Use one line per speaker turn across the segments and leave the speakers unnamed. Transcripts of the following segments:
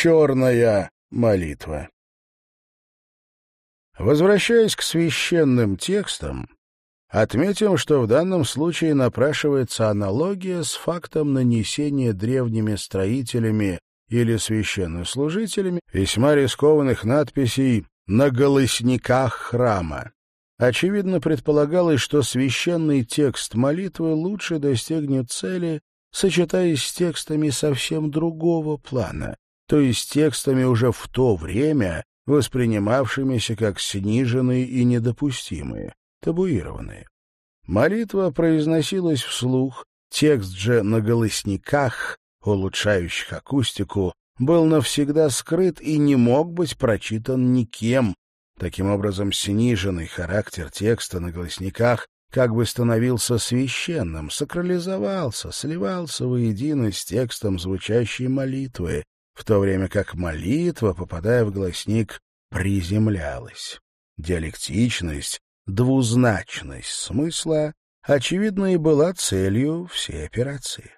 черная молитва. Возвращаясь к священным текстам, отметим, что в данном случае напрашивается аналогия с фактом нанесения древними строителями или священнослужителями весьма рискованных надписей на голосниках храма. Очевидно, предполагалось, что священный текст молитвы лучше достигнет цели, сочетаясь с текстами совсем другого плана, то есть текстами уже в то время воспринимавшимися как сниженные и недопустимые, табуированные. Молитва произносилась вслух, текст же на голосниках, улучшающих акустику, был навсегда скрыт и не мог быть прочитан никем. Таким образом, сниженный характер текста на голосниках как бы становился священным, сакрализовался, сливался воедино с текстом звучащей молитвы, в то время как молитва, попадая в гласник, приземлялась. Диалектичность, двузначность смысла, очевидно, и была целью всей операции.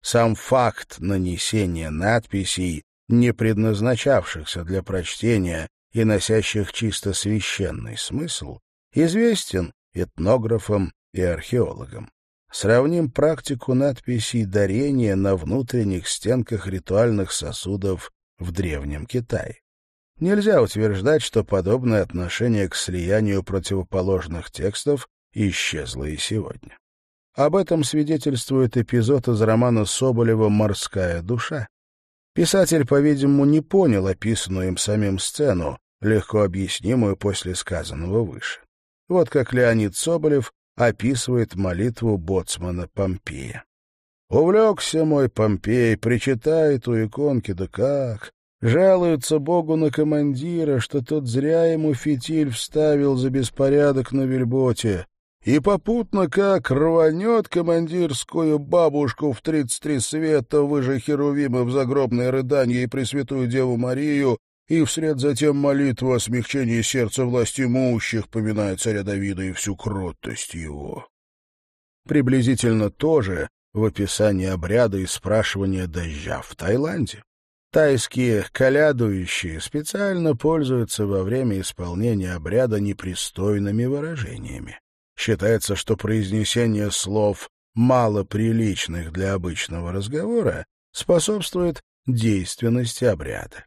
Сам факт нанесения надписей, не предназначавшихся для прочтения и носящих чисто священный смысл, известен этнографам и археологам. Сравним практику надписей дарения на внутренних стенках ритуальных сосудов в Древнем Китае. Нельзя утверждать, что подобное отношение к слиянию противоположных текстов исчезло и сегодня. Об этом свидетельствует эпизод из романа Соболева «Морская душа». Писатель, по-видимому, не понял описанную им самим сцену, легко объяснимую после сказанного выше. Вот как Леонид Соболев описывает молитву боцмана Помпея. «Увлекся мой Помпей, причитает у иконки, да как! Жалуется Богу на командира, что тот зря ему фитиль вставил за беспорядок на вельботе. И попутно как рванет командирскую бабушку в тридцать три света выше Херувима в загробное рыдание и Пресвятую Деву Марию, и вслед затем молитву о смягчении сердца власти имущих, поминая царя Давида и всю кротость его. Приблизительно то же в описании обряда и спрашивания дождя в Таиланде. Тайские колядующие специально пользуются во время исполнения обряда непристойными выражениями. Считается, что произнесение слов, малоприличных для обычного разговора, способствует действенности обряда.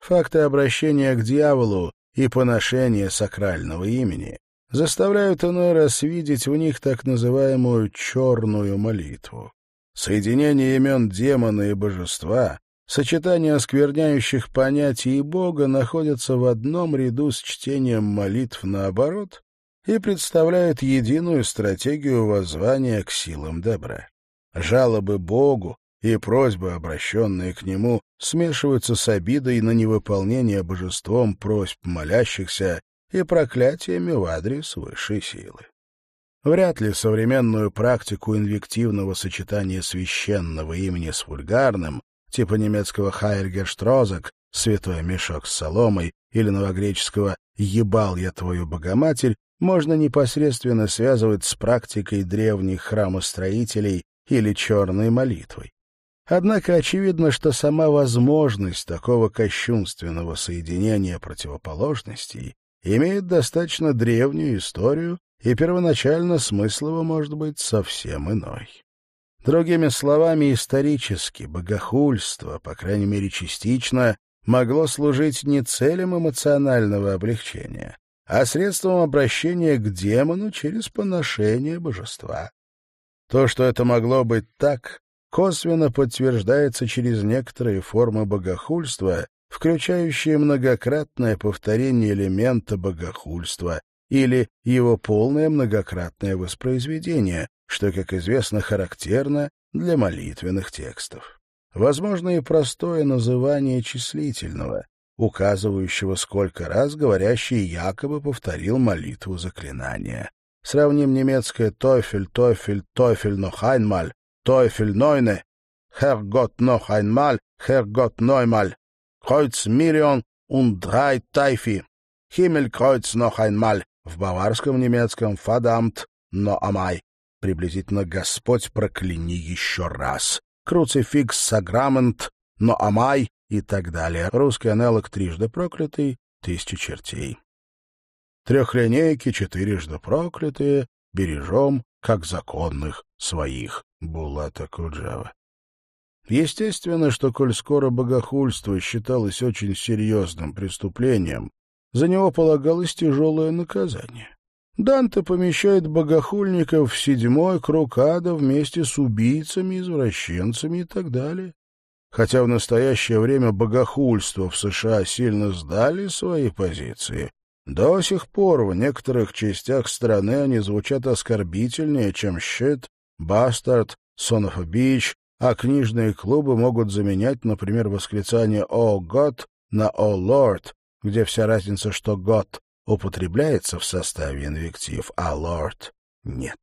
Факты обращения к дьяволу и поношения сакрального имени заставляют иной раз видеть в них так называемую «черную молитву». Соединение имен демона и божества, сочетание оскверняющих понятий и Бога находятся в одном ряду с чтением молитв наоборот и представляют единую стратегию воззвания к силам добра. Жалобы Богу и просьбы, обращенные к нему, смешиваются с обидой на невыполнение божеством просьб молящихся и проклятиями в адрес высшей силы. Вряд ли современную практику инвективного сочетания священного имени с вульгарным, типа немецкого «Хайргерштрозак» — «святой мешок с соломой» или новогреческого «ебал я твою богоматерь» можно непосредственно связывать с практикой древних храмостроителей или черной молитвой. Однако очевидно, что сама возможность такого кощунственного соединения противоположностей имеет достаточно древнюю историю, и первоначально смысл его может быть совсем иной. Другими словами, исторически богохульство, по крайней мере частично, могло служить не целям эмоционального облегчения, а средством обращения к демону через поношение божества. То, что это могло быть так, косвенно подтверждается через некоторые формы богохульства, включающие многократное повторение элемента богохульства или его полное многократное воспроизведение, что, как известно, характерно для молитвенных текстов. Возможно и простое называние числительного, указывающего, сколько раз говорящий якобы повторил молитву заклинания. Сравним немецкое «Тойфель, Тойфель, Тойфель, noch einmal», Teufel neune, Herrgott noch einmal, Herrgott neunmal, Kreuz Миллион und drei Teifi, Himmelkreuz noch einmal, в баварском немецком Фадамт, но амай, приблизительно Господь прокляни еще раз, Круцификс Саграмент, но амай, и так далее. Русский аналог «Трижды проклятый», «Тысяча чертей». Трехлинейки четырежды проклятые, бережем, как законных своих. Булата Куджава. Естественно, что, коль скоро богохульство считалось очень серьезным преступлением, за него полагалось тяжелое наказание. Данте помещает богохульников в седьмой круг ада вместе с убийцами, извращенцами и так далее. Хотя в настоящее время богохульство в США сильно сдали свои позиции, до сих пор в некоторых частях страны они звучат оскорбительнее, чем «щит», «бастард», «son of a bitch», а книжные клубы могут заменять, например, восклицание «О, God» на «О, Lord», где вся разница, что «God» употребляется в составе инвектив, а «Lord» — нет.